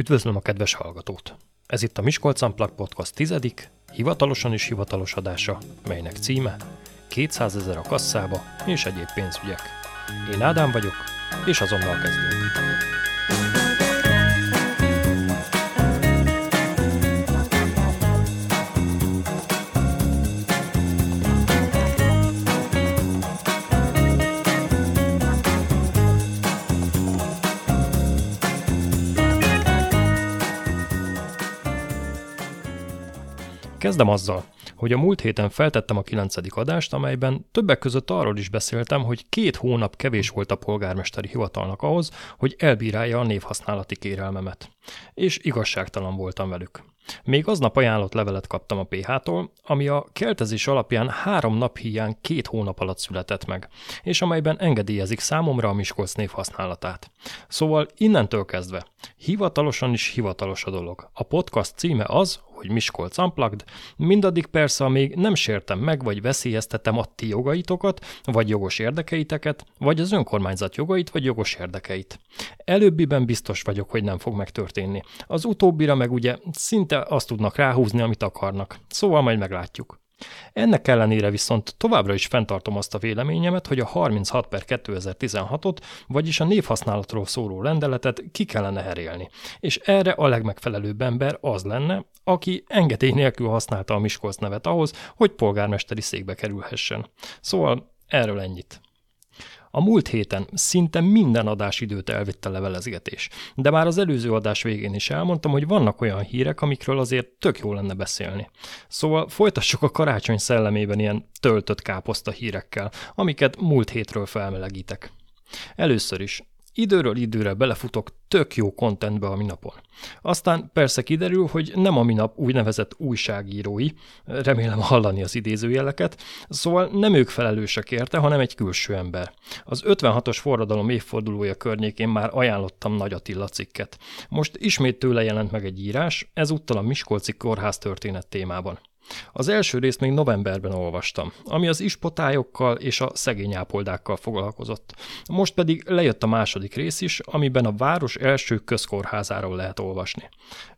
Üdvözlöm a kedves hallgatót! Ez itt a Miskolc Unplugged Podcast tizedik, hivatalosan is hivatalos adása, melynek címe 200 ezer a kasszába és egyéb pénzügyek. Én Ádám vagyok, és azonnal kezdünk. Kezdem azzal, hogy a múlt héten feltettem a kilencedik adást, amelyben többek között arról is beszéltem, hogy két hónap kevés volt a polgármesteri hivatalnak ahhoz, hogy elbírálja a névhasználati kérelmemet. És igazságtalan voltam velük. Még aznap ajánlott levelet kaptam a PH-tól, ami a keltezés alapján három nap hiány két hónap alatt született meg, és amelyben engedélyezik számomra a Miskolc név használatát. Szóval innentől kezdve, hivatalosan is hivatalos a dolog. A podcast címe az, hogy Miskolc Unplugged, mindaddig persze, amíg nem sértem meg, vagy veszélyeztetem a ti jogaitokat, vagy jogos érdekeiteket, vagy az önkormányzat jogait, vagy jogos érdekeit. Előbbiben biztos vagyok, hogy nem fog megtörténni. Az utóbbira meg ugye szinte azt tudnak ráhúzni, amit akarnak. Szóval majd meglátjuk. Ennek ellenére viszont továbbra is fenntartom azt a véleményemet, hogy a 36 per 2016-ot, vagyis a névhasználatról szóló rendeletet ki kellene herélni. És erre a legmegfelelőbb ember az lenne, aki engedély nélkül használta a Miskolc nevet ahhoz, hogy polgármesteri székbe kerülhessen. Szóval erről ennyit. A múlt héten szinte minden adás időt elvitt a levelezgetés, de már az előző adás végén is elmondtam, hogy vannak olyan hírek, amikről azért tök jó lenne beszélni. Szóval folytassuk a karácsony szellemében ilyen töltött káposzta hírekkel, amiket múlt hétről felmelegítek. Először is, időről időre belefutok tök jó contentbe a minapon. Aztán persze kiderül, hogy nem a minap úgynevezett újságírói, remélem hallani az idézőjeleket, szóval nem ők felelősek érte, hanem egy külső ember. Az 56-os forradalom évfordulója környékén már ajánlottam Nagy Attila cikket. Most ismét tőle jelent meg egy írás, ezúttal a Miskolci Kórház történet témában. Az első részt még novemberben olvastam, ami az ispotályokkal és a szegény ápoldákkal foglalkozott. Most pedig lejött a második rész is, amiben a város első közkórházáról lehet olvasni.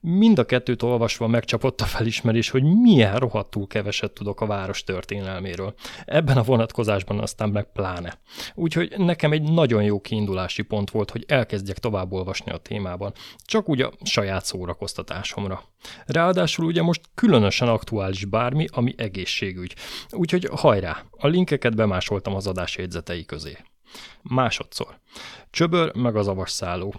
Mind a kettőt olvasva megcsapott a felismerés, hogy milyen rohadtul keveset tudok a város történelméről. Ebben a vonatkozásban aztán meg pláne. Úgyhogy nekem egy nagyon jó kiindulási pont volt, hogy elkezdjek tovább olvasni a témában. Csak úgy a saját szórakoztatásomra. Ráadásul ugye most különösen aktuális bármi, ami egészségügy. Úgyhogy hajrá, a linkeket bemásoltam az adás jegyzetei közé. Másodszor. Csöbör meg az avasszálló.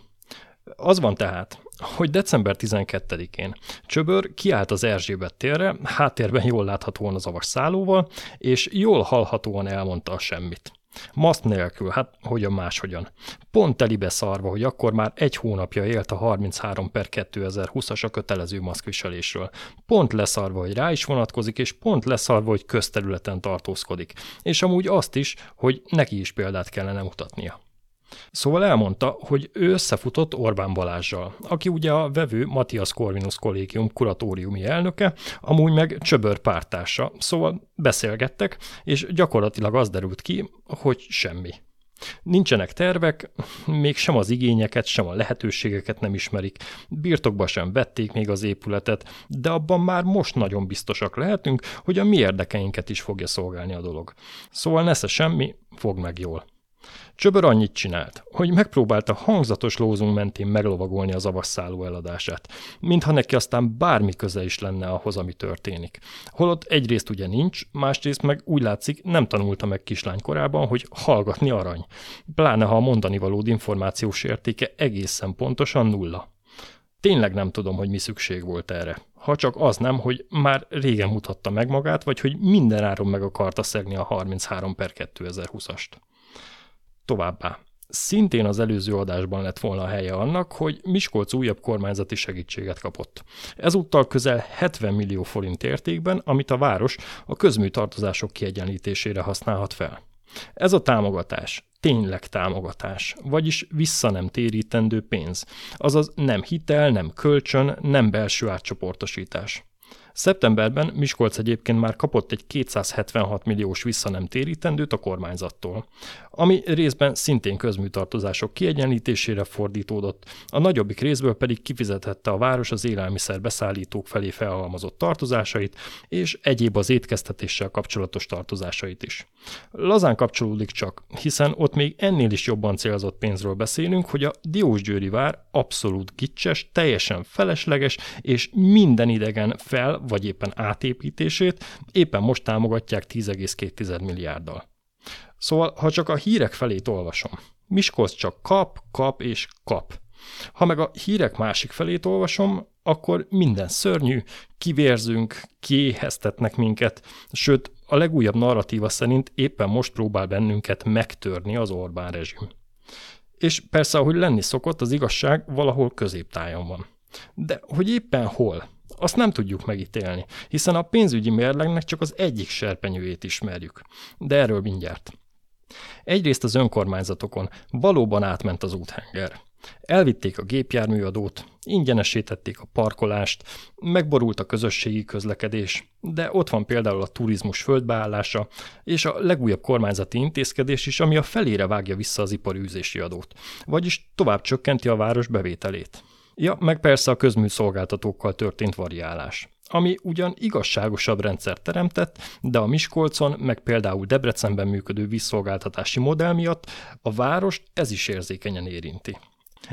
Az van tehát, hogy december 12-én Csöbör kiállt az Erzsébet térre, háttérben jól láthatóan az avas szállóval, és jól hallhatóan elmondta a semmit. Maszk nélkül, hát hogyan máshogyan. Pont telibe szarva, hogy akkor már egy hónapja élt a 33 per 2020-as a kötelező maszkviselésről. Pont leszarva, hogy rá is vonatkozik, és pont leszarva, hogy közterületen tartózkodik. És amúgy azt is, hogy neki is példát kellene mutatnia. Szóval elmondta, hogy ő összefutott Orbán Balázsjal, aki ugye a vevő Matthias Corvinus kollégium kuratóriumi elnöke, amúgy meg Csöbör pártársa, szóval beszélgettek, és gyakorlatilag az derült ki, hogy semmi. Nincsenek tervek, még sem az igényeket, sem a lehetőségeket nem ismerik, birtokba sem vették még az épületet, de abban már most nagyon biztosak lehetünk, hogy a mi érdekeinket is fogja szolgálni a dolog. Szóval nesze semmi, fog meg jól. Csöbör annyit csinált, hogy megpróbálta hangzatos lózunk mentén meglovagolni az avasszálló eladását, mintha neki aztán bármi köze is lenne ahhoz, ami történik. Holott egyrészt ugye nincs, másrészt meg úgy látszik nem tanulta meg kislány korában, hogy hallgatni arany, pláne ha a mondani valód információs értéke egészen pontosan nulla. Tényleg nem tudom, hogy mi szükség volt erre. Ha csak az nem, hogy már régen mutatta meg magát, vagy hogy minden áron meg akarta szegni a 33 per 2020-ast. Továbbá, szintén az előző adásban lett volna a helye annak, hogy Miskolc újabb kormányzati segítséget kapott. Ezúttal közel 70 millió forint értékben, amit a város a közműtartozások kiegyenlítésére használhat fel. Ez a támogatás tényleg támogatás, vagyis vissza nem térítendő pénz, azaz nem hitel, nem kölcsön, nem belső átcsoportosítás. Szeptemberben Miskolc egyébként már kapott egy 276 milliós visszanemtérítendőt a kormányzattól, ami részben szintén közműtartozások kiegyenlítésére fordítódott, a nagyobbik részből pedig kifizethette a város az élelmiszer beszállítók felé felhalmozott tartozásait, és egyéb az étkeztetéssel kapcsolatos tartozásait is. Lazán kapcsolódik csak, hiszen ott még ennél is jobban célzott pénzről beszélünk, hogy a Diósgyőri vár abszolút kicses, teljesen felesleges, és minden idegen fel vagy éppen átépítését éppen most támogatják 10,2 milliárddal. Szóval, ha csak a hírek felét olvasom, Miskolc csak kap, kap és kap. Ha meg a hírek másik felét olvasom, akkor minden szörnyű, kivérzünk, kiéheztetnek minket, sőt, a legújabb narratíva szerint éppen most próbál bennünket megtörni az Orbán rezsim. És persze, ahogy lenni szokott, az igazság valahol középtájon van. De hogy éppen hol, azt nem tudjuk megítélni, hiszen a pénzügyi mérlegnek csak az egyik serpenyőjét ismerjük. De erről mindjárt. Egyrészt az önkormányzatokon valóban átment az úthenger. Elvitték a gépjárműadót, ingyenesítették a parkolást, megborult a közösségi közlekedés, de ott van például a turizmus földbeállása, és a legújabb kormányzati intézkedés is, ami a felére vágja vissza az iparűzési adót, vagyis tovább csökkenti a város bevételét. Ja, meg persze a közműszolgáltatókkal történt variálás ami ugyan igazságosabb rendszer teremtett, de a Miskolcon, meg például Debrecenben működő vízszolgáltatási modell miatt a várost ez is érzékenyen érinti.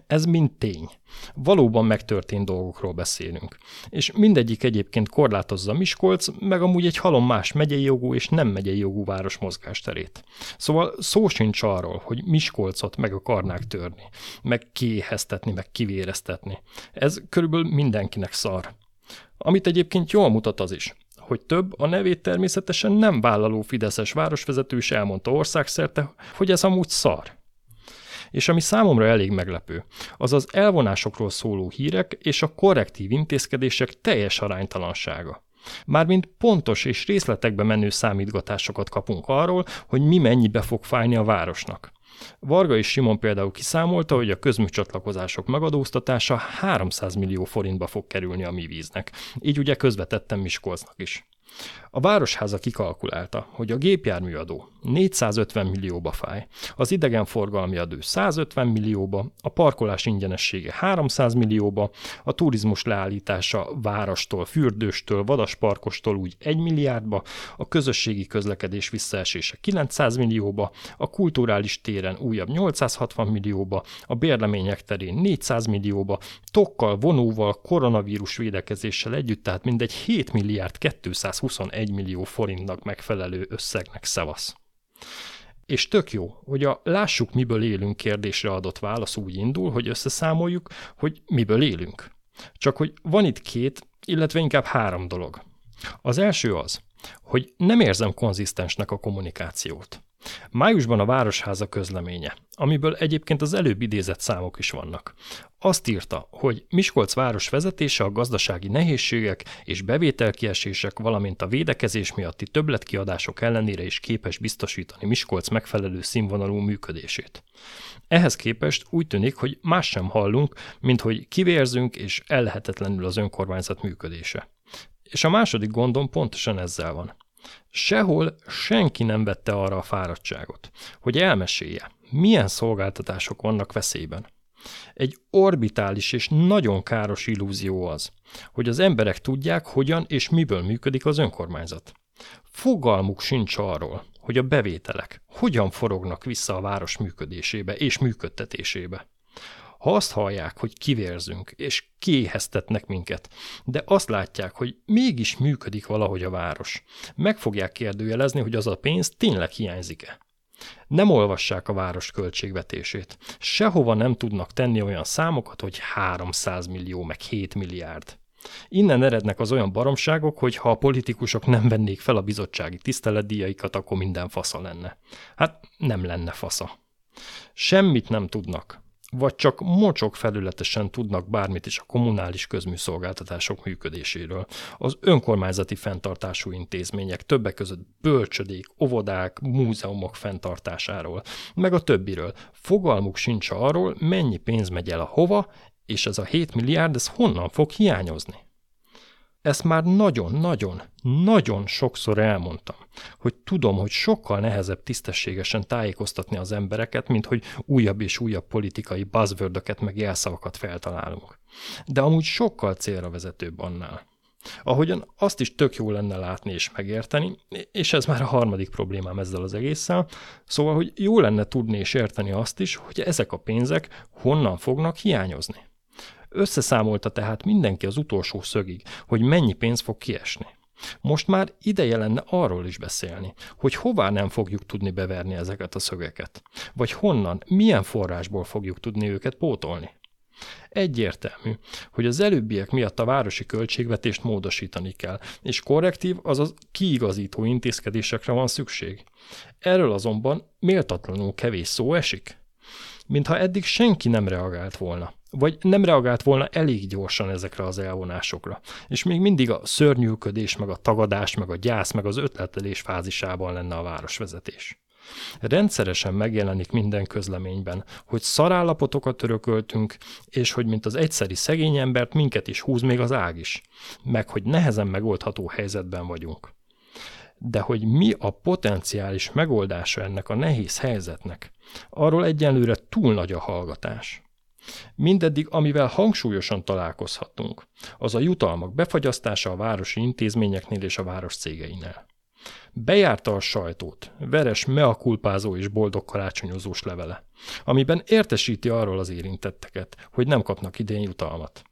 Ez mind tény. Valóban megtörtént dolgokról beszélünk. És mindegyik egyébként korlátozza Miskolc, meg amúgy egy halom más megyei jogú és nem megyei jogú város mozgásterét. Szóval szó sincs arról, hogy Miskolcot meg akarnák törni, meg kiéheztetni, meg kivéreztetni. Ez körülbelül mindenkinek szar. Amit egyébként jól mutat az is, hogy több a nevét természetesen nem vállaló Fideszes városvezető is elmondta országszerte, hogy ez amúgy szar. És ami számomra elég meglepő, az az elvonásokról szóló hírek és a korrektív intézkedések teljes aránytalansága. Mármint pontos és részletekbe menő számítgatásokat kapunk arról, hogy mi mennyibe fog fájni a városnak. Varga és Simon például kiszámolta, hogy a közműcsatlakozások megadóztatása 300 millió forintba fog kerülni a mi víznek. Így ugye közvetettem Miskolcnak is. A Városháza kikalkulálta, hogy a gépjárműadó 450 millióba fáj, az idegenforgalmi adó 150 millióba, a parkolás ingyenessége 300 millióba, a turizmus leállítása várostól, fürdőstől, vadasparkostól úgy 1 milliárdba, a közösségi közlekedés visszaesése 900 millióba, a kulturális téren újabb 860 millióba, a bérlemények terén 400 millióba, tokkal, vonóval, koronavírus védekezéssel együtt, tehát mindegy 7 milliárd 221 millió forintnak megfelelő összegnek szavasz. És tök jó, hogy a lássuk, miből élünk kérdésre adott válasz úgy indul, hogy összeszámoljuk, hogy miből élünk. Csak hogy van itt két, illetve inkább három dolog. Az első az, hogy nem érzem konzisztensnek a kommunikációt. Májusban a Városháza közleménye, amiből egyébként az előbb idézett számok is vannak. Azt írta, hogy Miskolc város vezetése a gazdasági nehézségek és bevételkiesések, valamint a védekezés miatti többletkiadások ellenére is képes biztosítani Miskolc megfelelő színvonalú működését. Ehhez képest úgy tűnik, hogy más sem hallunk, mint hogy kivérzünk és ellehetetlenül az önkormányzat működése. És a második gondom pontosan ezzel van. Sehol senki nem vette arra a fáradtságot, hogy elmesélje, milyen szolgáltatások vannak veszélyben. Egy orbitális és nagyon káros illúzió az, hogy az emberek tudják, hogyan és miből működik az önkormányzat. Fogalmuk sincs arról, hogy a bevételek hogyan forognak vissza a város működésébe és működtetésébe. Ha azt hallják, hogy kivérzünk, és kiéheztetnek minket, de azt látják, hogy mégis működik valahogy a város, meg fogják kérdőjelezni, hogy az a pénz tényleg hiányzik-e. Nem olvassák a város költségvetését. Sehova nem tudnak tenni olyan számokat, hogy 300 millió, meg 7 milliárd. Innen erednek az olyan baromságok, hogy ha a politikusok nem vennék fel a bizottsági tiszteletdíjaikat, akkor minden fasza lenne. Hát nem lenne fasza. Semmit nem tudnak vagy csak mocsok felületesen tudnak bármit is a kommunális közműszolgáltatások működéséről, az önkormányzati fenntartású intézmények, többek között bölcsödék, óvodák, múzeumok fenntartásáról, meg a többiről. Fogalmuk sincs arról, mennyi pénz megy el a hova, és ez a 7 milliárd, ez honnan fog hiányozni. Ezt már nagyon-nagyon, nagyon sokszor elmondtam, hogy tudom, hogy sokkal nehezebb tisztességesen tájékoztatni az embereket, mint hogy újabb és újabb politikai buzzwordöket meg jelszavakat feltalálunk. De amúgy sokkal célra vezetőbb annál. Ahogyan azt is tök jó lenne látni és megérteni, és ez már a harmadik problémám ezzel az egésszel, szóval, hogy jó lenne tudni és érteni azt is, hogy ezek a pénzek honnan fognak hiányozni. Összeszámolta tehát mindenki az utolsó szögig, hogy mennyi pénz fog kiesni. Most már ideje lenne arról is beszélni, hogy hová nem fogjuk tudni beverni ezeket a szögeket, vagy honnan, milyen forrásból fogjuk tudni őket pótolni. Egyértelmű, hogy az előbbiek miatt a városi költségvetést módosítani kell, és korrektív, azaz kiigazító intézkedésekre van szükség. Erről azonban méltatlanul kevés szó esik. Mintha eddig senki nem reagált volna, vagy nem reagált volna elég gyorsan ezekre az elvonásokra, és még mindig a szörnyűködés, meg a tagadás, meg a gyász, meg az ötletelés fázisában lenne a városvezetés. Rendszeresen megjelenik minden közleményben, hogy szarállapotokat örököltünk, és hogy mint az egyszeri szegény embert minket is húz még az ág is, meg hogy nehezen megoldható helyzetben vagyunk. De hogy mi a potenciális megoldása ennek a nehéz helyzetnek, arról egyenlőre túl nagy a hallgatás. Mindeddig, amivel hangsúlyosan találkozhatunk, az a jutalmak befagyasztása a városi intézményeknél és a város cégeinél. Bejárta a sajtót, veres meakulpázó és boldog karácsonyozós levele, amiben értesíti arról az érintetteket, hogy nem kapnak idén jutalmat.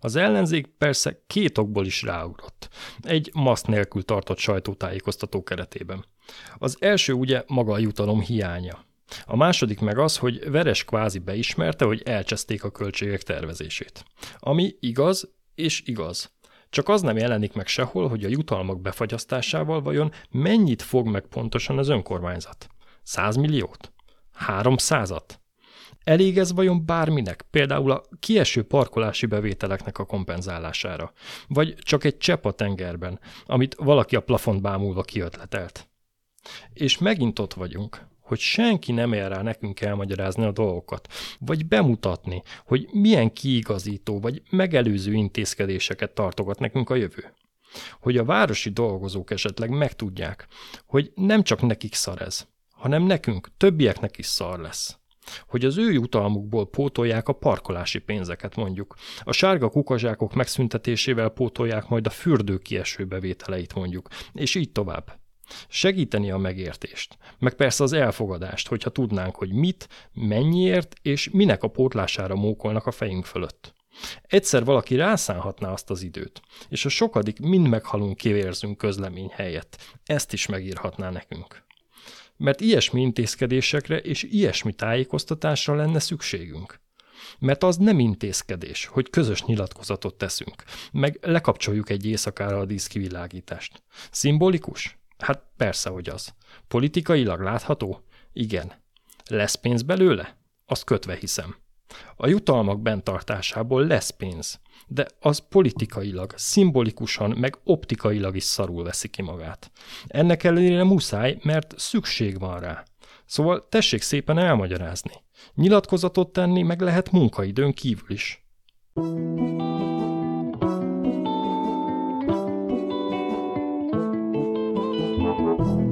Az ellenzék persze két okból is ráugrott. Egy maszt nélkül tartott sajtótájékoztató keretében. Az első ugye maga a jutalom hiánya. A második meg az, hogy Veres kvázi beismerte, hogy elcseszték a költségek tervezését. Ami igaz és igaz. Csak az nem jelenik meg sehol, hogy a jutalmak befagyasztásával vajon mennyit fog meg pontosan az önkormányzat. 100 milliót? 300-at? Elég ez vajon bárminek, például a kieső parkolási bevételeknek a kompenzálására? Vagy csak egy csepp a tengerben, amit valaki a plafont bámulva kiötletelt? És megint ott vagyunk, hogy senki nem ér rá nekünk elmagyarázni a dolgokat, vagy bemutatni, hogy milyen kiigazító vagy megelőző intézkedéseket tartogat nekünk a jövő. Hogy a városi dolgozók esetleg megtudják, hogy nem csak nekik szar ez, hanem nekünk, többieknek is szar lesz. Hogy az ő jutalmukból pótolják a parkolási pénzeket mondjuk. A sárga kukazsákok megszüntetésével pótolják majd a fürdő kieső bevételeit mondjuk, és így tovább. Segíteni a megértést, meg persze az elfogadást, hogyha tudnánk, hogy mit, mennyiért és minek a pótlására mókolnak a fejünk fölött. Egyszer valaki rászánhatná azt az időt, és a sokadik mind meghalunk kivérzünk közlemény helyett. Ezt is megírhatná nekünk. Mert ilyesmi intézkedésekre és ilyesmi tájékoztatásra lenne szükségünk. Mert az nem intézkedés, hogy közös nyilatkozatot teszünk, meg lekapcsoljuk egy éjszakára a díszkivilágítást. Szimbolikus? Hát persze, hogy az. Politikailag látható? Igen. Lesz pénz belőle? Azt kötve hiszem. A jutalmak bentartásából lesz pénz, de az politikailag, szimbolikusan, meg optikailag is szarul veszi ki magát. Ennek ellenére muszáj, mert szükség van rá. Szóval tessék szépen elmagyarázni. Nyilatkozatot tenni meg lehet munkaidőn kívül is. thank you Música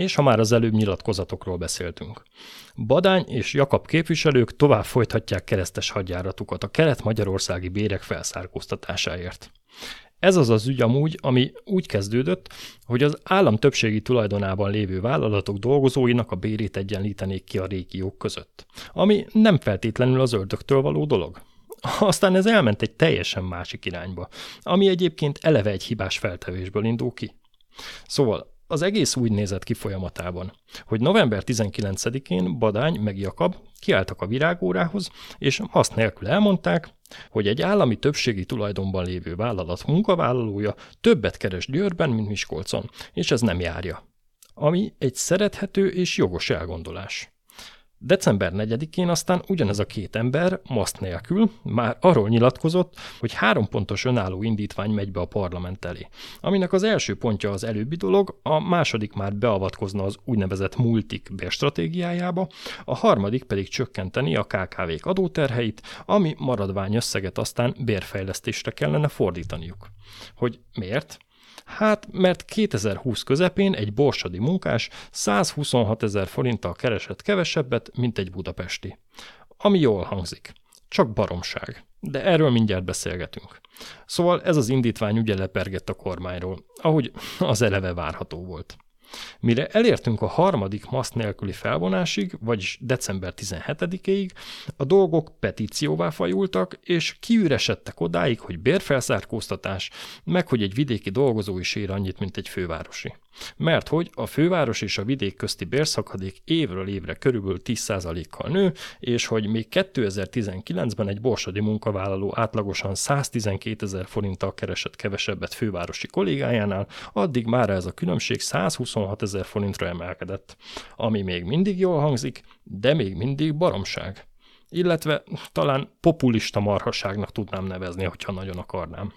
És ha már az előbb nyilatkozatokról beszéltünk. Badány és Jakab képviselők tovább folytatják keresztes hadjáratukat a kelet-magyarországi bérek felszárkóztatásáért. Ez az az ügy amúgy, ami úgy kezdődött, hogy az állam többségi tulajdonában lévő vállalatok dolgozóinak a bérét egyenlítenék ki a régiók között, ami nem feltétlenül az ördögtől való dolog. Aztán ez elment egy teljesen másik irányba, ami egyébként eleve egy hibás feltevésből indul ki. Szóval az egész úgy nézett ki folyamatában, hogy november 19-én Badány meg Jakab kiálltak a virágórához, és azt nélkül elmondták, hogy egy állami többségi tulajdonban lévő vállalat munkavállalója többet keres Győrben, mint Miskolcon, és ez nem járja. Ami egy szerethető és jogos elgondolás. December 4-én aztán ugyanez a két ember, maszt nélkül, már arról nyilatkozott, hogy három pontos önálló indítvány megy be a parlament elé, aminek az első pontja az előbbi dolog, a második már beavatkozna az úgynevezett multik stratégiájába, a harmadik pedig csökkenteni a KKV-k adóterheit, ami maradvány összeget aztán bérfejlesztésre kellene fordítaniuk. Hogy miért? Hát, mert 2020 közepén egy borsodi munkás 126 ezer forinttal keresett kevesebbet, mint egy budapesti. Ami jól hangzik. Csak baromság. De erről mindjárt beszélgetünk. Szóval ez az indítvány ugye lepergett a kormányról, ahogy az eleve várható volt. Mire elértünk a harmadik maszt nélküli felvonásig, vagyis december 17-ig, a dolgok petícióvá fajultak, és kiüresedtek odáig, hogy bérfelszárkóztatás, meg hogy egy vidéki dolgozó is ér annyit, mint egy fővárosi. Mert hogy a főváros és a vidék közti bérszakadék évről évre körülbelül 10%-kal nő, és hogy még 2019-ben egy borsodi munkavállaló átlagosan 112 ezer forinttal keresett kevesebbet fővárosi kollégájánál, addig már ez a különbség 126 ezer forintra emelkedett. Ami még mindig jól hangzik, de még mindig baromság. Illetve talán populista marhaságnak tudnám nevezni, hogyha nagyon akarnám.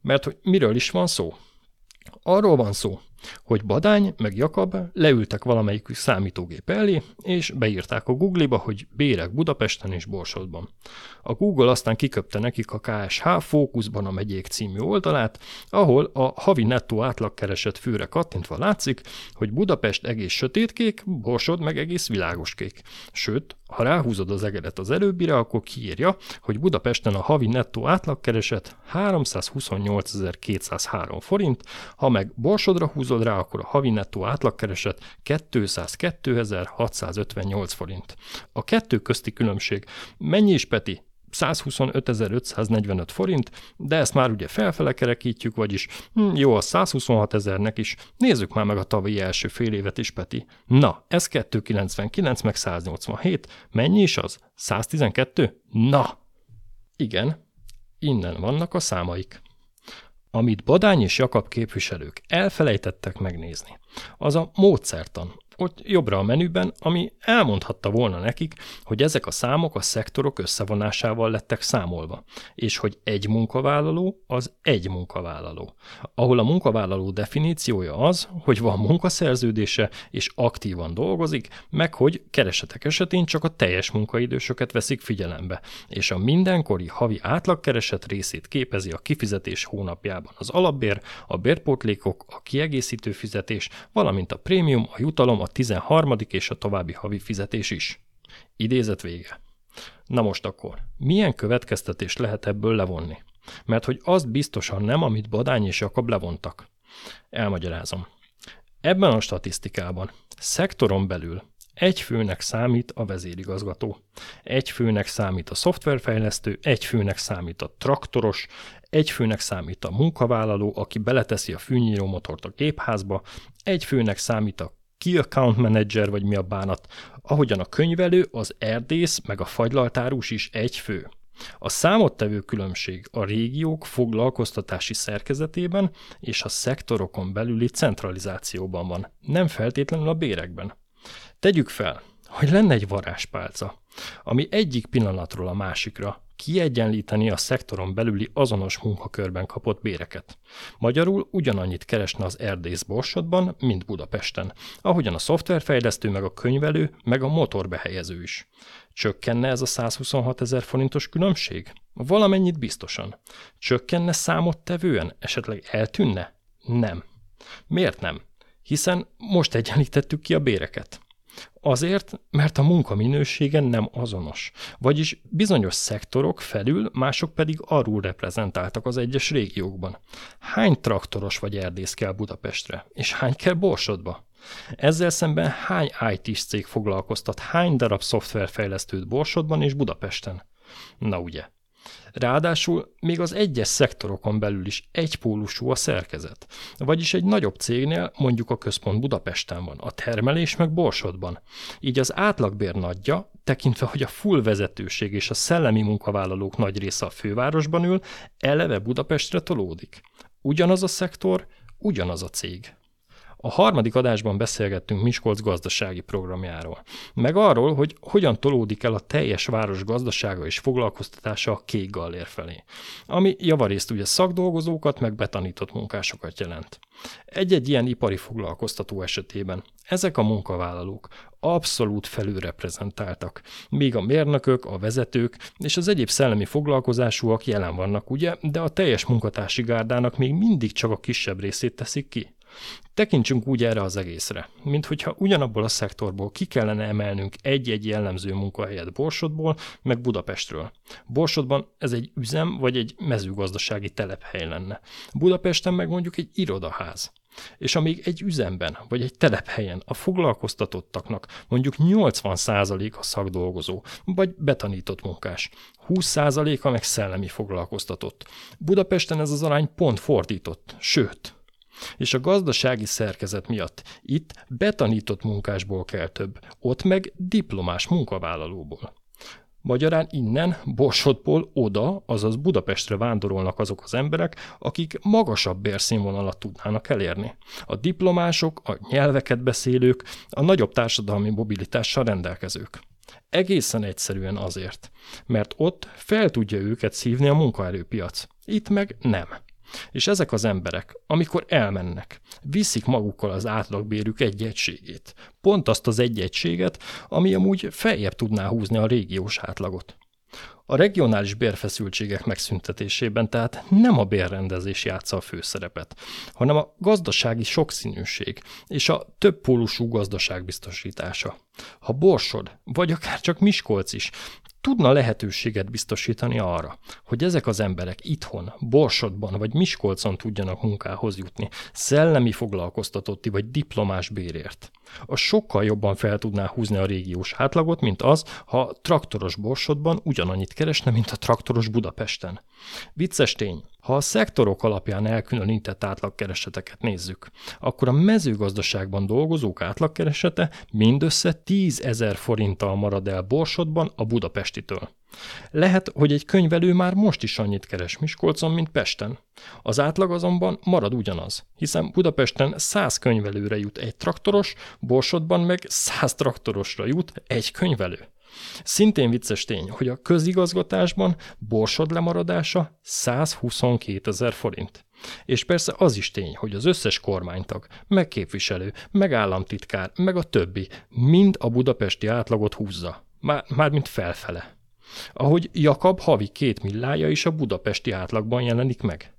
Mert hogy miről is van szó? Arról van szó, hogy Badány meg Jakab leültek valamelyik számítógép elé, és beírták a Google-ba, hogy bérek Budapesten és Borsodban. A Google aztán kiköpte nekik a KSH Fókuszban a megyék című oldalát, ahol a havi nettó átlagkeresett főre kattintva látszik, hogy Budapest egész sötétkék, Borsod meg egész világoskék. Sőt, ha ráhúzod az egeret az előbbire, akkor kiírja, hogy Budapesten a havi nettó átlagkereset 328.203 forint, ha meg Borsodra húzod rá, akkor a havi nettó átlagkereset 202.658 forint. A kettő közti különbség mennyi is, Peti? 125.545 forint, de ezt már ugye felfele kerekítjük, vagyis hm, jó, a 126 ezernek is. Nézzük már meg a tavalyi első fél évet is, Peti. Na, ez 299 meg 187. Mennyi is az? 112? Na! Igen, innen vannak a számaik. Amit Badány és Jakab képviselők elfelejtettek megnézni, az a módszertan, ott jobbra a menüben, ami elmondhatta volna nekik, hogy ezek a számok a szektorok összevonásával lettek számolva, és hogy egy munkavállaló az egy munkavállaló, ahol a munkavállaló definíciója az, hogy van munkaszerződése és aktívan dolgozik, meg hogy keresetek esetén csak a teljes munkaidősöket veszik figyelembe, és a mindenkori havi átlagkereset részét képezi a kifizetés hónapjában az alapbér, a bérpótlékok, a kiegészítő fizetés, valamint a prémium, a jutalom, a 13. és a további havi fizetés is. Idézet vége. Na most akkor, milyen következtetést lehet ebből levonni? Mert hogy azt biztosan nem, amit Badány és Jakab levontak. Elmagyarázom. Ebben a statisztikában szektoron belül egy főnek számít a vezérigazgató, egy főnek számít a szoftverfejlesztő, egy főnek számít a traktoros, egy főnek számít a munkavállaló, aki beleteszi a fűnyíró motort a gépházba, egy főnek számít a Key Account Manager, vagy mi a bánat, ahogyan a könyvelő, az erdész, meg a fagylaltárus is egy fő. A számottevő különbség a régiók foglalkoztatási szerkezetében és a szektorokon belüli centralizációban van, nem feltétlenül a bérekben. Tegyük fel, hogy lenne egy varázspálca, ami egyik pillanatról a másikra kiegyenlíteni a szektoron belüli azonos munkakörben kapott béreket. Magyarul ugyanannyit keresne az erdész Borsodban, mint Budapesten, ahogyan a szoftverfejlesztő, meg a könyvelő, meg a motorbehelyező is. Csökkenne ez a 126 ezer forintos különbség? Valamennyit biztosan. Csökkenne számottevően? Esetleg eltűnne? Nem. Miért nem? Hiszen most egyenlítettük ki a béreket. Azért, mert a munka minősége nem azonos. Vagyis bizonyos szektorok felül, mások pedig arról reprezentáltak az egyes régiókban. Hány traktoros vagy erdész kell Budapestre, és hány kell Borsodba? Ezzel szemben hány IT-s cég foglalkoztat, hány darab szoftverfejlesztőt Borsodban és Budapesten? Na ugye. Ráadásul még az egyes szektorokon belül is egypólusú a szerkezet. Vagyis egy nagyobb cégnél, mondjuk a központ Budapesten van, a termelés meg Borsodban. Így az átlagbér nagyja, tekintve, hogy a full vezetőség és a szellemi munkavállalók nagy része a fővárosban ül, eleve Budapestre tolódik. Ugyanaz a szektor, ugyanaz a cég. A harmadik adásban beszélgettünk Miskolc gazdasági programjáról, meg arról, hogy hogyan tolódik el a teljes város gazdasága és foglalkoztatása a kék gallér felé, ami javarészt ugye szakdolgozókat, meg betanított munkásokat jelent. Egy-egy ilyen ipari foglalkoztató esetében ezek a munkavállalók abszolút felülreprezentáltak, míg a mérnökök, a vezetők és az egyéb szellemi foglalkozásúak jelen vannak, ugye, de a teljes munkatársi gárdának még mindig csak a kisebb részét teszik ki. Tekintsünk úgy erre az egészre, mint hogyha ugyanabból a szektorból ki kellene emelnünk egy-egy jellemző munkahelyet Borsodból, meg Budapestről. Borsodban ez egy üzem vagy egy mezőgazdasági telephely lenne. Budapesten meg mondjuk egy irodaház. És amíg egy üzemben vagy egy telephelyen a foglalkoztatottaknak mondjuk 80% a szakdolgozó, vagy betanított munkás, 20%-a meg szellemi foglalkoztatott. Budapesten ez az arány pont fordított, sőt, és a gazdasági szerkezet miatt itt betanított munkásból kell több, ott meg diplomás munkavállalóból. Magyarán innen, Borsodból oda, azaz Budapestre vándorolnak azok az emberek, akik magasabb bérszínvonalat tudnának elérni. A diplomások, a nyelveket beszélők, a nagyobb társadalmi mobilitással rendelkezők. Egészen egyszerűen azért, mert ott fel tudja őket szívni a munkaerőpiac. Itt meg nem. És ezek az emberek, amikor elmennek, viszik magukkal az átlagbérük egy egységét. Pont azt az egy egységet, ami amúgy feljebb tudná húzni a régiós átlagot. A regionális bérfeszültségek megszüntetésében tehát nem a bérrendezés játsza a főszerepet, hanem a gazdasági sokszínűség és a több gazdaság biztosítása. Ha Borsod, vagy akár csak Miskolc is tudna lehetőséget biztosítani arra, hogy ezek az emberek itthon, Borsodban vagy Miskolcon tudjanak munkához jutni, szellemi foglalkoztatotti vagy diplomás bérért. A sokkal jobban fel tudná húzni a régiós átlagot, mint az, ha traktoros Borsodban ugyanannyit keresne, mint a traktoros Budapesten. Vicces tény, ha a szektorok alapján elkülönített átlagkereseteket nézzük, akkor a mezőgazdaságban dolgozók átlagkeresete mindössze 10 ezer forinttal marad el Borsodban a budapestitől. Lehet, hogy egy könyvelő már most is annyit keres Miskolcon, mint Pesten. Az átlag azonban marad ugyanaz, hiszen Budapesten 100 könyvelőre jut egy traktoros, Borsodban meg 100 traktorosra jut egy könyvelő. Szintén vicces tény, hogy a közigazgatásban borsod lemaradása 122 ezer forint. És persze az is tény, hogy az összes kormánytag, meg képviselő, meg a többi mind a budapesti átlagot húzza. Már, már mint felfele. Ahogy Jakab havi két millája is a budapesti átlagban jelenik meg.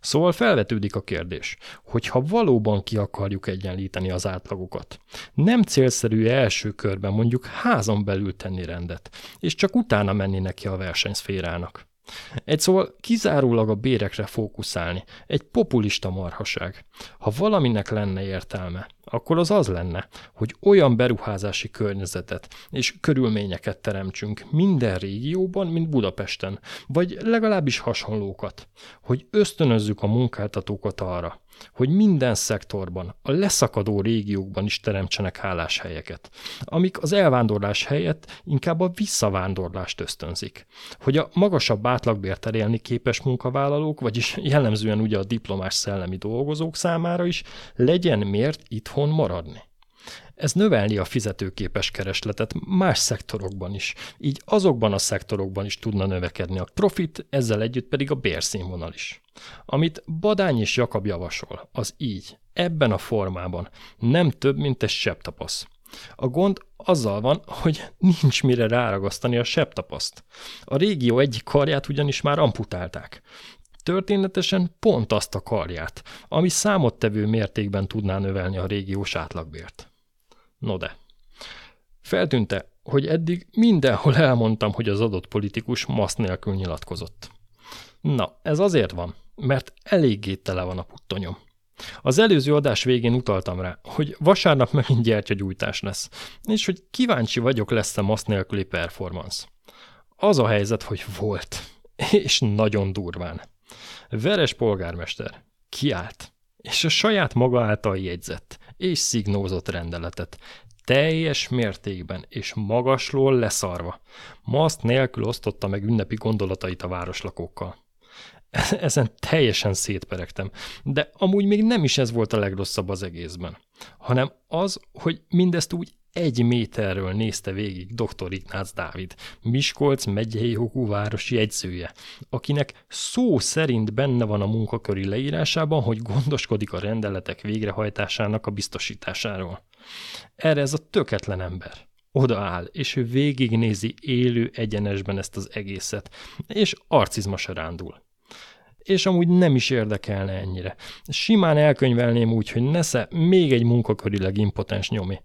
Szóval felvetődik a kérdés, hogy ha valóban ki akarjuk egyenlíteni az átlagokat, nem célszerű első körben mondjuk házon belül tenni rendet, és csak utána menni neki a versenyszférának. Egy szóval kizárólag a bérekre fókuszálni, egy populista marhaság. Ha valaminek lenne értelme, akkor az az lenne, hogy olyan beruházási környezetet és körülményeket teremtsünk minden régióban, mint Budapesten, vagy legalábbis hasonlókat, hogy ösztönözzük a munkáltatókat arra, hogy minden szektorban, a leszakadó régiókban is teremtsenek álláshelyeket, amik az elvándorlás helyett inkább a visszavándorlást ösztönzik. Hogy a magasabb átlagbért elélni képes munkavállalók, vagyis jellemzően ugye a diplomás szellemi dolgozók számára is legyen miért itthon maradni. Ez növelni a fizetőképes keresletet más szektorokban is, így azokban a szektorokban is tudna növekedni a profit, ezzel együtt pedig a bérszínvonal is. Amit Badány és Jakab javasol, az így, ebben a formában nem több, mint egy sebtapasz. A gond azzal van, hogy nincs mire ráragasztani a sebtapaszt. A régió egyik karját ugyanis már amputálták. Történetesen pont azt a karját, ami számottevő mértékben tudná növelni a régiós átlagbért. No de. Feltűnte, hogy eddig mindenhol elmondtam, hogy az adott politikus masz nélkül nyilatkozott. Na, ez azért van, mert eléggé tele van a puttonyom. Az előző adás végén utaltam rá, hogy vasárnap megint gyertyagyújtás lesz, és hogy kíváncsi vagyok lesz-e masz nélküli performance. Az a helyzet, hogy volt, és nagyon durván. Veres polgármester kiállt, és a saját maga által jegyzett és szignózott rendeletet teljes mértékben és magasról leszarva. Maszt nélkül osztotta meg ünnepi gondolatait a városlakókkal. Ezen teljesen szétperegtem, de amúgy még nem is ez volt a legrosszabb az egészben, hanem az, hogy mindezt úgy egy méterről nézte végig dr. Ignác Dávid, Miskolc megyei jogú városi jegyzője, akinek szó szerint benne van a munkaköri leírásában, hogy gondoskodik a rendeletek végrehajtásának a biztosításáról. Erre ez a töketlen ember odaáll, és ő végignézi élő egyenesben ezt az egészet, és arcizma rándul és amúgy nem is érdekelne ennyire. Simán elkönyvelném úgy, hogy nesze még egy munkakörileg impotens nyomi.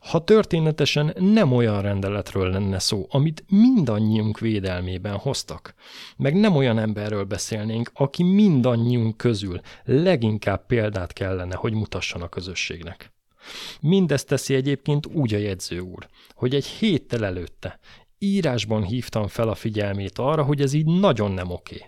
Ha történetesen nem olyan rendeletről lenne szó, amit mindannyiunk védelmében hoztak, meg nem olyan emberről beszélnénk, aki mindannyiunk közül leginkább példát kellene, hogy mutasson a közösségnek. Mindezt teszi egyébként úgy a jegyző úr, hogy egy héttel előtte írásban hívtam fel a figyelmét arra, hogy ez így nagyon nem oké.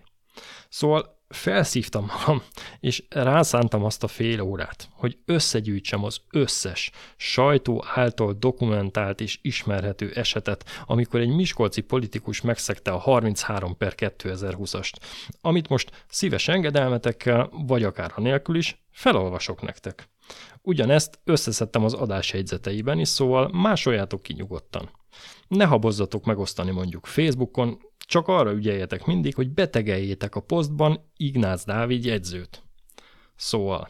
Szóval felszívtam magam, és rászántam azt a fél órát, hogy összegyűjtsem az összes sajtó által dokumentált és ismerhető esetet, amikor egy miskolci politikus megszegte a 33 per 2020-ast, amit most szíves engedelmetekkel, vagy akár a nélkül is, felolvasok nektek. Ugyanezt összeszedtem az adás jegyzeteiben is, szóval másoljátok ki nyugodtan. Ne habozzatok megosztani mondjuk Facebookon, csak arra ügyeljetek mindig, hogy betegeljétek a posztban Ignác Dávid jegyzőt. Szóval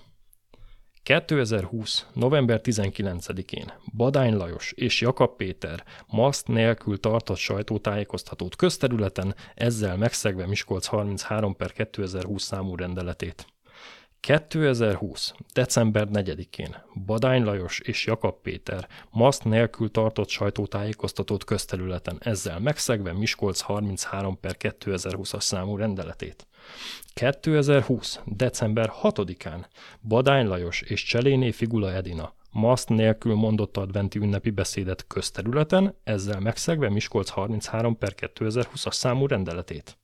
2020. november 19-én Badány Lajos és Jakab Péter maszt nélkül tartott sajtótájékoztatót közterületen, ezzel megszegve Miskolc 33 per 2020 számú rendeletét. 2020. december 4-én Badány Lajos és Jakab Péter maszt nélkül tartott sajtótájékoztatót közterületen, ezzel megszegve Miskolc 33 per 2020-as számú rendeletét. 2020. december 6-án Badány Lajos és Cseléné Figula Edina maszt nélkül mondott adventi ünnepi beszédet közterületen, ezzel megszegve Miskolc 33 per 2020-as számú rendeletét.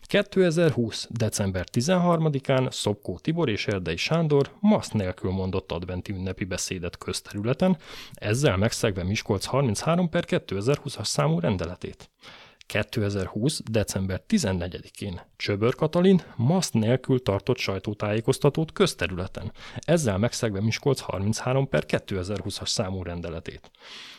2020. december 13-án Szopkó Tibor és Erdei Sándor maszt nélkül mondott adventi ünnepi beszédet közterületen, ezzel megszegve Miskolc 33 per 2020-as számú rendeletét. 2020. december 14-én Csöbör Katalin maszt nélkül tartott sajtótájékoztatót közterületen, ezzel megszegve Miskolc 33 per 2020-as számú rendeletét.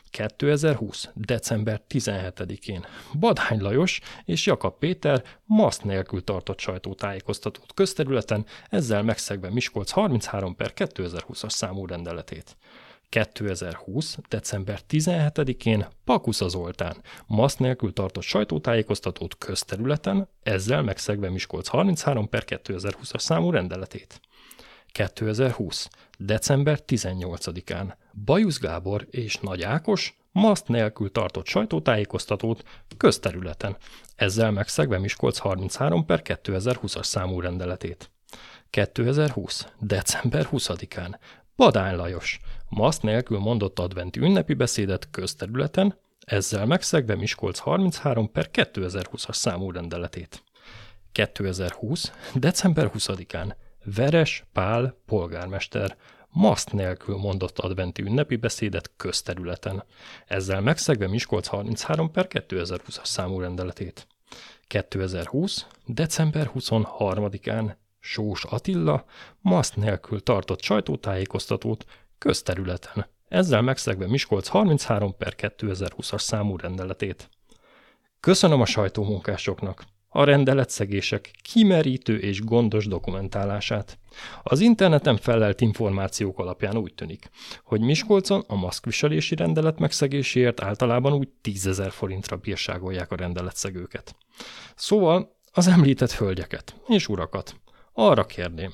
2020. december 17-én Badhány Lajos és Jakab Péter maszt nélkül tartott sajtótájékoztatót közterületen, ezzel megszegve Miskolc 33 per 2020-as számú rendeletét. 2020. december 17-én Pakusza Zoltán masz nélkül tartott sajtótájékoztatót közterületen, ezzel megszegve Miskolc 33 per 2020-as számú rendeletét. 2020. december 18-án Bajusz Gábor és Nagy Ákos maszt nélkül tartott sajtótájékoztatót közterületen, ezzel megszegve Miskolc 33 per 2020-as számú rendeletét. 2020. december 20-án Badány Lajos maszt nélkül mondott adventi ünnepi beszédet közterületen, ezzel megszegve Miskolc 33 per 2020-as számú rendeletét. 2020. december 20-án Veres Pál polgármester maszt nélkül mondott adventi ünnepi beszédet közterületen, ezzel megszegve Miskolc 33 per 2020-as számú rendeletét. 2020. december 23-án Sós Attila maszt nélkül tartott sajtótájékoztatót közterületen, ezzel megszegve Miskolc 33 per 2020-as számú rendeletét. Köszönöm a sajtómunkásoknak! A rendeletszegések kimerítő és gondos dokumentálását. Az interneten felelt információk alapján úgy tűnik, hogy Miskolcon a maszkviselési rendelet megszegéséért általában úgy 10 forintra bírságolják a rendeletszegőket. Szóval az említett hölgyeket és urakat arra kérném,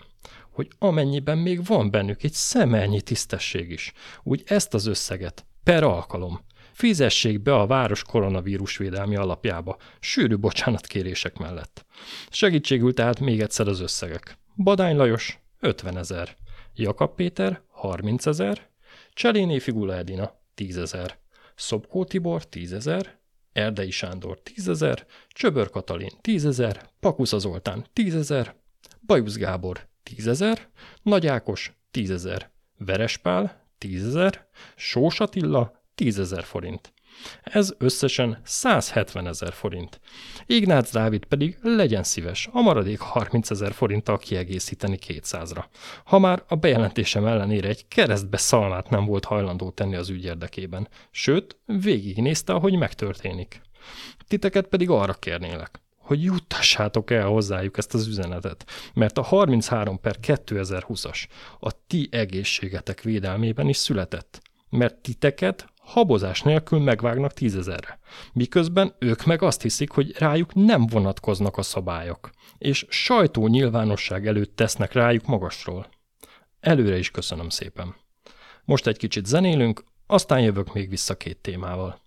hogy amennyiben még van bennük egy szemelnyi tisztesség is, úgy ezt az összeget per alkalom fizessék be a város koronavírus védelmi alapjába, sűrű bocsánatkérések mellett. Segítségül tehát még egyszer az összegek. Badány Lajos 50 ezer, Jakab Péter 30 ezer, Cseléné Figula Edina 10 ezer, Szobkó Tibor 10 ezer, Erdei Sándor 10 ezer, Csöbör Katalin 10 ezer, Pakusza Zoltán 10 ezer, Bajusz Gábor 10 ezer, Nagy Ákos 10 ezer, Verespál 10 ezer, Sós Attila 10 ezer forint. Ez összesen 170 ezer forint. Ignác Dávid pedig legyen szíves, a maradék 30 ezer forinttal kiegészíteni 200-ra. Ha már a bejelentésem ellenére egy keresztbe szalmát nem volt hajlandó tenni az ügy érdekében, sőt, végignézte, ahogy megtörténik. Titeket pedig arra kérnélek, hogy juttassátok el hozzájuk ezt az üzenetet, mert a 33 per 2020-as a ti egészségetek védelmében is született, mert titeket habozás nélkül megvágnak tízezerre. Miközben ők meg azt hiszik, hogy rájuk nem vonatkoznak a szabályok, és sajtó nyilvánosság előtt tesznek rájuk magasról. Előre is köszönöm szépen. Most egy kicsit zenélünk, aztán jövök még vissza két témával.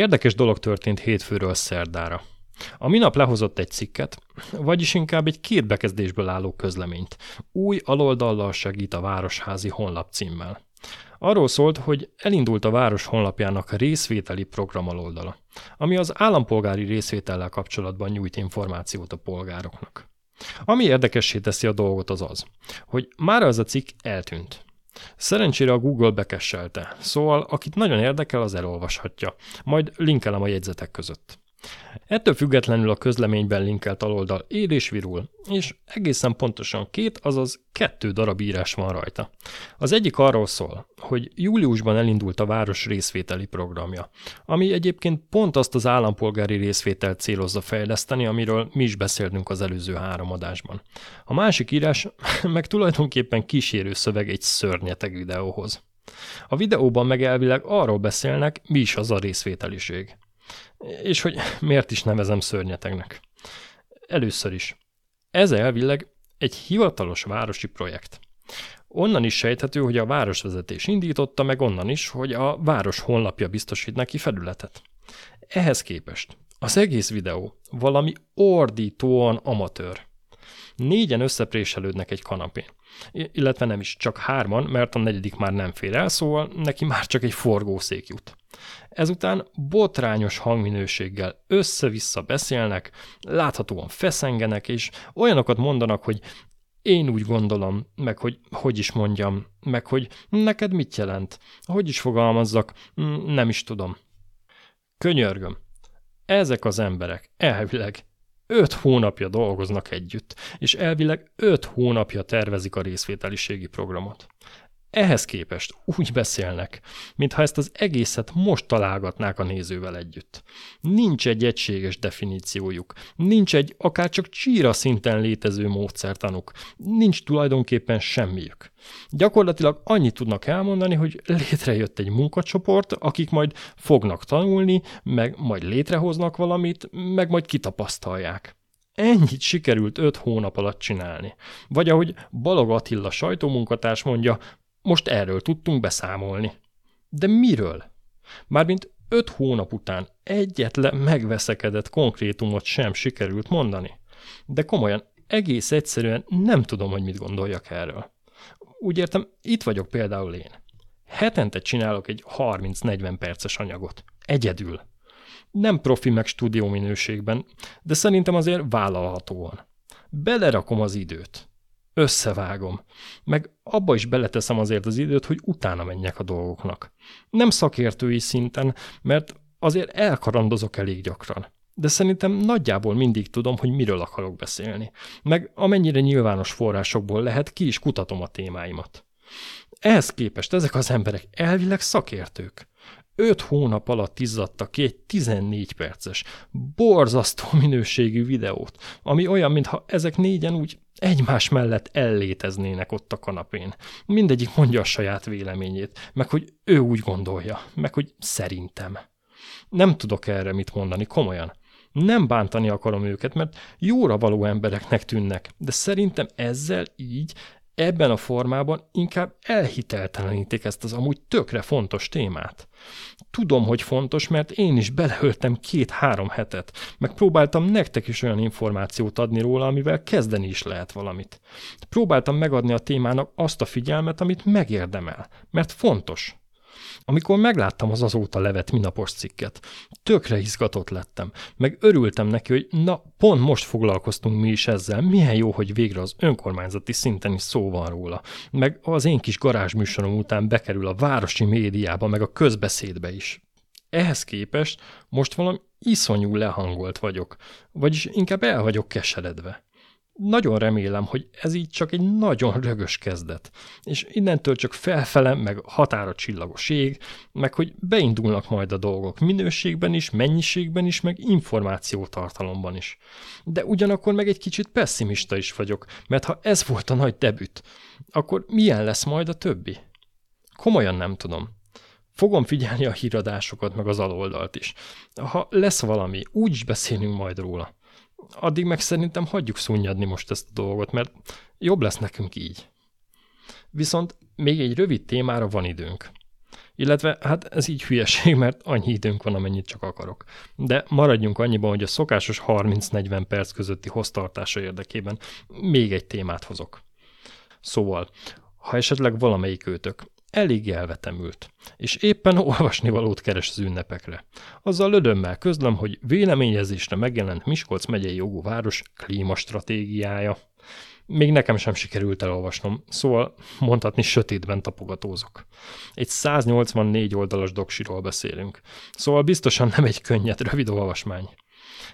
Érdekes dolog történt hétfőről szerdára. A minap lehozott egy cikket, vagyis inkább egy két bekezdésből álló közleményt. Új aloldallal segít a Városházi honlap címmel. Arról szólt, hogy elindult a város honlapjának részvételi program aloldala, ami az állampolgári részvétellel kapcsolatban nyújt információt a polgároknak. Ami érdekessé teszi a dolgot az az, hogy már az a cikk eltűnt. Szerencsére a Google bekesselte, szóval akit nagyon érdekel, az elolvashatja. Majd linkelem a jegyzetek között. Ettől függetlenül a közleményben linkelt aloldal él és virul, és egészen pontosan két, azaz kettő darab írás van rajta. Az egyik arról szól, hogy júliusban elindult a város részvételi programja, ami egyébként pont azt az állampolgári részvételt célozza fejleszteni, amiről mi is beszéltünk az előző három adásban. A másik írás meg tulajdonképpen kísérő szöveg egy szörnyeteg videóhoz. A videóban meg elvileg arról beszélnek, mi is az a részvételiség. És hogy miért is nevezem szörnyetegnek. Először is. Ez elvileg egy hivatalos városi projekt. Onnan is sejthető, hogy a városvezetés indította, meg onnan is, hogy a város honlapja biztosít neki felületet. Ehhez képest az egész videó valami ordítóan amatőr. Négyen összepréselődnek egy kanapén. Illetve nem is, csak hárman, mert a negyedik már nem fér el, szóval neki már csak egy forgószék jut. Ezután botrányos hangminőséggel össze-vissza beszélnek, láthatóan feszengenek, és olyanokat mondanak, hogy én úgy gondolom, meg hogy hogy is mondjam, meg hogy neked mit jelent, hogy is fogalmazzak, mm, nem is tudom. Könyörgöm, ezek az emberek elvileg öt hónapja dolgoznak együtt, és elvileg öt hónapja tervezik a részvételiségi programot. Ehhez képest úgy beszélnek, mintha ezt az egészet most találgatnák a nézővel együtt. Nincs egy egységes definíciójuk, nincs egy akár csak csíra szinten létező módszertanuk, nincs tulajdonképpen semmiük. Gyakorlatilag annyit tudnak elmondani, hogy létrejött egy munkacsoport, akik majd fognak tanulni, meg majd létrehoznak valamit, meg majd kitapasztalják. Ennyit sikerült öt hónap alatt csinálni. Vagy ahogy Balog Attila sajtómunkatárs mondja, most erről tudtunk beszámolni. De miről? Mármint öt hónap után egyetlen megveszekedett konkrétumot sem sikerült mondani. De komolyan, egész egyszerűen nem tudom, hogy mit gondoljak erről. Úgy értem, itt vagyok például én. Hetente csinálok egy 30-40 perces anyagot. Egyedül. Nem profi meg stúdió minőségben, de szerintem azért vállalhatóan. Belerakom az időt összevágom. Meg abba is beleteszem azért az időt, hogy utána menjek a dolgoknak. Nem szakértői szinten, mert azért elkarandozok elég gyakran. De szerintem nagyjából mindig tudom, hogy miről akarok beszélni. Meg amennyire nyilvános forrásokból lehet, ki is kutatom a témáimat. Ehhez képest ezek az emberek elvileg szakértők. Öt hónap alatt izzadtak ki egy 14 perces, borzasztó minőségű videót, ami olyan, mintha ezek négyen úgy egymás mellett elléteznének ott a kanapén. Mindegyik mondja a saját véleményét, meg hogy ő úgy gondolja, meg hogy szerintem. Nem tudok erre mit mondani, komolyan. Nem bántani akarom őket, mert jóra való embereknek tűnnek, de szerintem ezzel így ebben a formában inkább elhiteltelenítik ezt az amúgy tökre fontos témát. Tudom, hogy fontos, mert én is beleöltem két-három hetet, meg próbáltam nektek is olyan információt adni róla, amivel kezdeni is lehet valamit. Próbáltam megadni a témának azt a figyelmet, amit megérdemel, mert fontos. Amikor megláttam az azóta levet minapos cikket, tökre izgatott lettem, meg örültem neki, hogy na, pont most foglalkoztunk mi is ezzel, milyen jó, hogy végre az önkormányzati szinten is szó van róla, meg az én kis garázsműsorom után bekerül a városi médiába, meg a közbeszédbe is. Ehhez képest most valami iszonyú lehangolt vagyok, vagyis inkább el vagyok keseredve nagyon remélem, hogy ez így csak egy nagyon rögös kezdet, és innentől csak felfele, meg határa csillagos ég, meg hogy beindulnak majd a dolgok minőségben is, mennyiségben is, meg információtartalomban is. De ugyanakkor meg egy kicsit pessimista is vagyok, mert ha ez volt a nagy debüt, akkor milyen lesz majd a többi? Komolyan nem tudom. Fogom figyelni a híradásokat, meg az aloldalt is. Ha lesz valami, úgy is beszélünk majd róla addig meg szerintem hagyjuk szunnyadni most ezt a dolgot, mert jobb lesz nekünk így. Viszont még egy rövid témára van időnk. Illetve hát ez így hülyeség, mert annyi időnk van, amennyit csak akarok. De maradjunk annyiban, hogy a szokásos 30-40 perc közötti hoztartása érdekében még egy témát hozok. Szóval, ha esetleg valamelyik őtök elég elvetemült, és éppen olvasnivalót keres az ünnepekre. Azzal lödömmel közlöm, hogy véleményezésre megjelent Miskolc megyei jogú város klímastratégiája. Még nekem sem sikerült elolvasnom, szóval mondhatni sötétben tapogatózok. Egy 184 oldalas doksiról beszélünk, szóval biztosan nem egy könnyed, rövid olvasmány.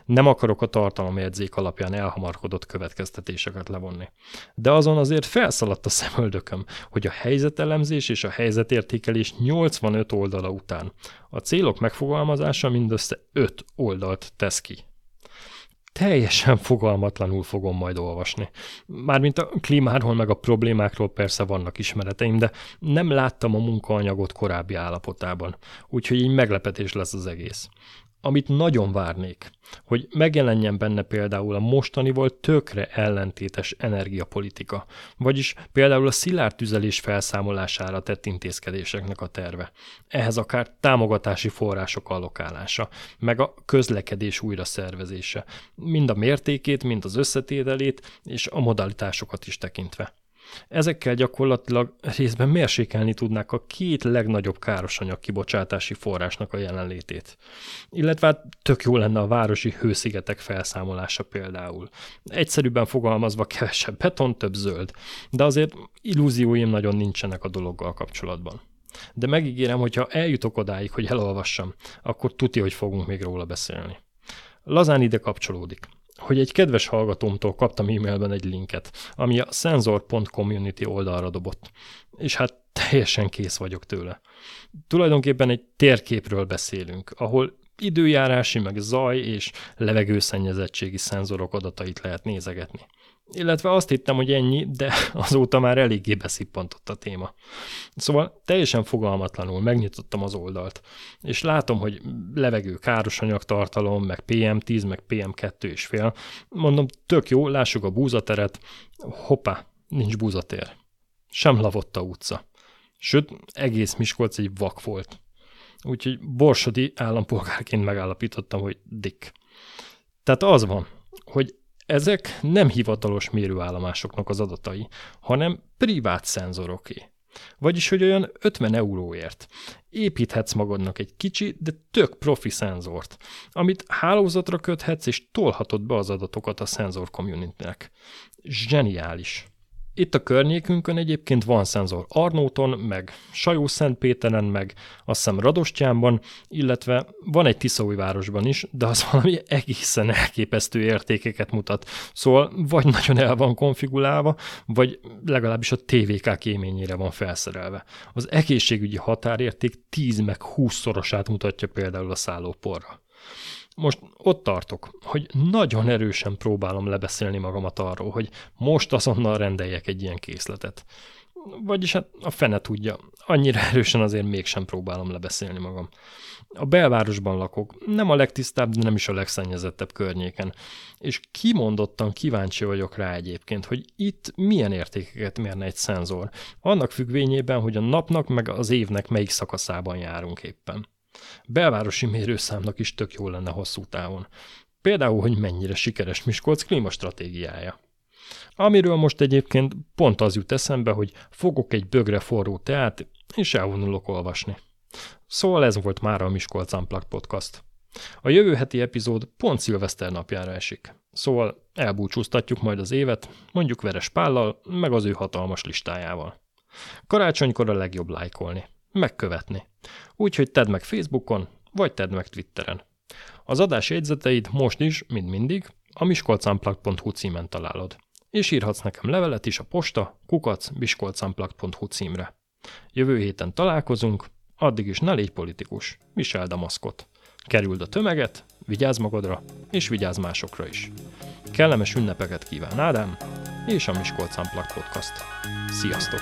Nem akarok a tartalomjegyzék alapján elhamarkodott következtetéseket levonni. De azon azért felszaladt a szemöldököm, hogy a helyzetelemzés és a helyzetértékelés 85 oldala után a célok megfogalmazása mindössze 5 oldalt tesz ki teljesen fogalmatlanul fogom majd olvasni. Mármint a klímáról meg a problémákról persze vannak ismereteim, de nem láttam a munkaanyagot korábbi állapotában, úgyhogy így meglepetés lesz az egész amit nagyon várnék, hogy megjelenjen benne például a mostanival tökre ellentétes energiapolitika, vagyis például a szilárd tüzelés felszámolására tett intézkedéseknek a terve. Ehhez akár támogatási források allokálása, meg a közlekedés újra szervezése, mind a mértékét, mind az összetételét és a modalitásokat is tekintve. Ezekkel gyakorlatilag részben mérsékelni tudnák a két legnagyobb károsanyag kibocsátási forrásnak a jelenlétét. Illetve hát tök jó lenne a városi hőszigetek felszámolása például. Egyszerűbben fogalmazva kevesebb beton, több zöld. De azért illúzióim nagyon nincsenek a dologgal kapcsolatban. De megígérem, hogy ha eljutok odáig, hogy elolvassam, akkor tuti, hogy fogunk még róla beszélni. Lazán ide kapcsolódik hogy egy kedves hallgatómtól kaptam e-mailben egy linket, ami a sensor.community oldalra dobott. És hát teljesen kész vagyok tőle. Tulajdonképpen egy térképről beszélünk, ahol időjárási, meg zaj és levegőszennyezettségi szenzorok adatait lehet nézegetni. Illetve azt hittem, hogy ennyi, de azóta már eléggé beszippantott a téma. Szóval teljesen fogalmatlanul megnyitottam az oldalt, és látom, hogy levegő káros anyagtartalom, meg PM10, meg PM2 és fél. Mondom, tök jó, lássuk a búzateret. Hoppá, nincs búzatér. Sem Lavotta utca. Sőt, egész Miskolc egy vak volt. Úgyhogy borsodi állampolgárként megállapítottam, hogy Dick. Tehát az van, hogy ezek nem hivatalos mérőállomásoknak az adatai, hanem privát szenzoroké. Vagyis, hogy olyan 50 euróért építhetsz magadnak egy kicsi, de tök profi szenzort, amit hálózatra köthetsz, és tolhatod be az adatokat a szenzor community-nek. Zseniális. Itt a környékünkön egyébként van szenzor Arnóton, meg Sajó-Szentpéteren, meg azt hiszem Radostyánban, illetve van egy Tiszaújvárosban is, de az valami egészen elképesztő értékeket mutat. Szóval vagy nagyon el van konfigurálva, vagy legalábbis a TVK kéményére van felszerelve. Az egészségügyi határérték 10 meg 20 szorosát mutatja például a szállóporra most ott tartok, hogy nagyon erősen próbálom lebeszélni magamat arról, hogy most azonnal rendeljek egy ilyen készletet. Vagyis hát a fene tudja, annyira erősen azért mégsem próbálom lebeszélni magam. A belvárosban lakok, nem a legtisztább, de nem is a legszennyezettebb környéken. És kimondottan kíváncsi vagyok rá egyébként, hogy itt milyen értékeket mérne egy szenzor, annak függvényében, hogy a napnak meg az évnek melyik szakaszában járunk éppen. Belvárosi mérőszámnak is tök jó lenne hosszú távon. Például, hogy mennyire sikeres Miskolc klímastratégiája. Amiről most egyébként pont az jut eszembe, hogy fogok egy bögre forró teát, és elvonulok olvasni. Szóval ez volt már a Miskolc Unplugged Podcast. A jövő heti epizód pont szilveszter napjára esik. Szóval elbúcsúztatjuk majd az évet, mondjuk Veres Pállal, meg az ő hatalmas listájával. Karácsonykor a legjobb lájkolni megkövetni. Úgyhogy tedd meg Facebookon, vagy tedd meg Twitteren. Az adás jegyzeteid most is, mint mindig, a miskolcamplak.hu címen találod. És írhatsz nekem levelet is a posta kukac miskolcamplak.hu címre. Jövő héten találkozunk, addig is ne légy politikus, viseld a maszkot. Kerüld a tömeget, vigyázz magadra, és vigyázz másokra is. Kellemes ünnepeket kíván Ádám, és a Miskolc Unplugged Podcast. Sziasztok!